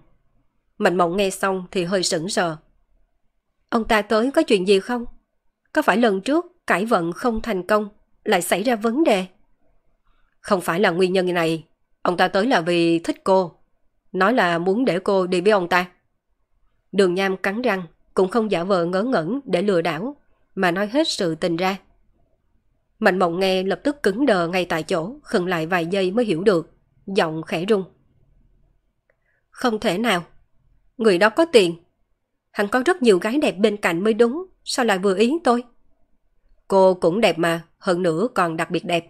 S2: Mạnh Mộng nghe xong thì hơi sững sờ. Ông ta tới có chuyện gì không? Có phải lần trước cải vận không thành công, lại xảy ra vấn đề? Không phải là nguyên nhân này, ông ta tới là vì thích cô. Nói là muốn để cô đi với ông ta. Đường Nham cắn răng, cũng không giả vờ ngớ ngẩn để lừa đảo, mà nói hết sự tình ra. Mạnh mộng nghe lập tức cứng đờ ngay tại chỗ, khẩn lại vài giây mới hiểu được, giọng khẽ rung. Không thể nào, người đó có tiền. Hắn có rất nhiều gái đẹp bên cạnh mới đúng, sao lại vừa ý tôi? Cô cũng đẹp mà, hơn nữa còn đặc biệt đẹp.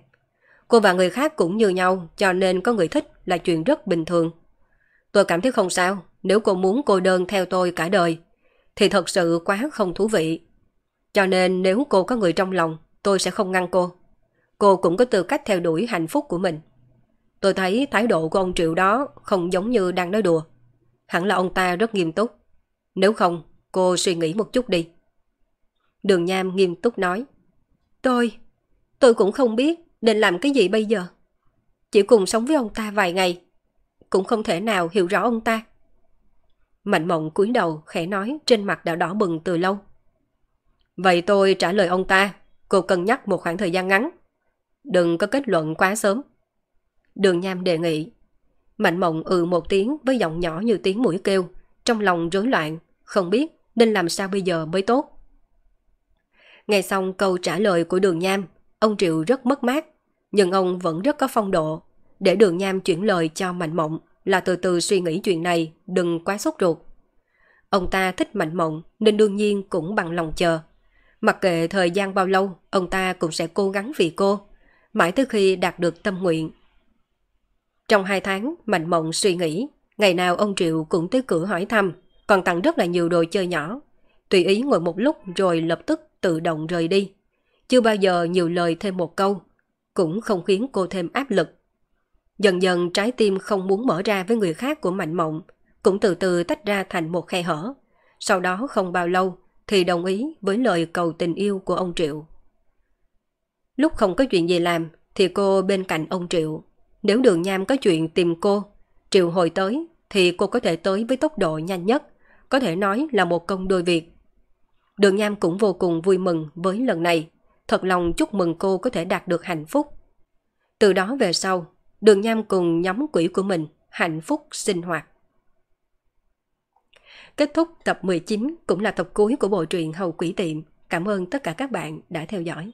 S2: Cô và người khác cũng như nhau, cho nên có người thích là chuyện rất bình thường. Tôi cảm thấy không sao, nếu cô muốn cô đơn theo tôi cả đời, thì thật sự quá không thú vị. Cho nên nếu cô có người trong lòng, tôi sẽ không ngăn cô. Cô cũng có tư cách theo đuổi hạnh phúc của mình. Tôi thấy thái độ của ông Triệu đó không giống như đang nói đùa. Hẳn là ông ta rất nghiêm túc. Nếu không, cô suy nghĩ một chút đi. Đường Nham nghiêm túc nói. Tôi, tôi cũng không biết nên làm cái gì bây giờ. Chỉ cùng sống với ông ta vài ngày. Cũng không thể nào hiểu rõ ông ta. Mạnh mộng cúi đầu khẽ nói trên mặt đã đỏ bừng từ lâu. Vậy tôi trả lời ông ta, cô cân nhắc một khoảng thời gian ngắn. Đừng có kết luận quá sớm. Đường Nham đề nghị. Mạnh mộng ừ một tiếng với giọng nhỏ như tiếng mũi kêu, trong lòng rối loạn, không biết nên làm sao bây giờ mới tốt. Nghe xong câu trả lời của đường Nham, ông Triệu rất mất mát, nhưng ông vẫn rất có phong độ. Để đường Nham chuyển lời cho Mạnh Mộng là từ từ suy nghĩ chuyện này, đừng quá sốt ruột. Ông ta thích Mạnh Mộng nên đương nhiên cũng bằng lòng chờ. Mặc kệ thời gian bao lâu, ông ta cũng sẽ cố gắng vì cô, mãi tới khi đạt được tâm nguyện. Trong hai tháng, Mạnh Mộng suy nghĩ, ngày nào ông Triệu cũng tới cửa hỏi thăm, còn tặng rất là nhiều đồ chơi nhỏ. Tùy ý ngồi một lúc rồi lập tức tự động rời đi. Chưa bao giờ nhiều lời thêm một câu, cũng không khiến cô thêm áp lực. Dần dần trái tim không muốn mở ra với người khác của Mạnh Mộng, cũng từ từ tách ra thành một khe hở. Sau đó không bao lâu thì đồng ý với lời cầu tình yêu của ông Triệu. Lúc không có chuyện gì làm thì cô bên cạnh ông Triệu. Nếu đường nham có chuyện tìm cô, Triệu hồi tới thì cô có thể tới với tốc độ nhanh nhất, có thể nói là một công đôi việc. Đường nham cũng vô cùng vui mừng với lần này, thật lòng chúc mừng cô có thể đạt được hạnh phúc. Từ đó về sau, đường nham cùng nhóm quỷ của mình hạnh phúc sinh hoạt. Kết thúc tập 19 cũng là tập cuối của bộ truyện Hầu Quỷ Tiệm. Cảm ơn tất cả các bạn đã theo dõi.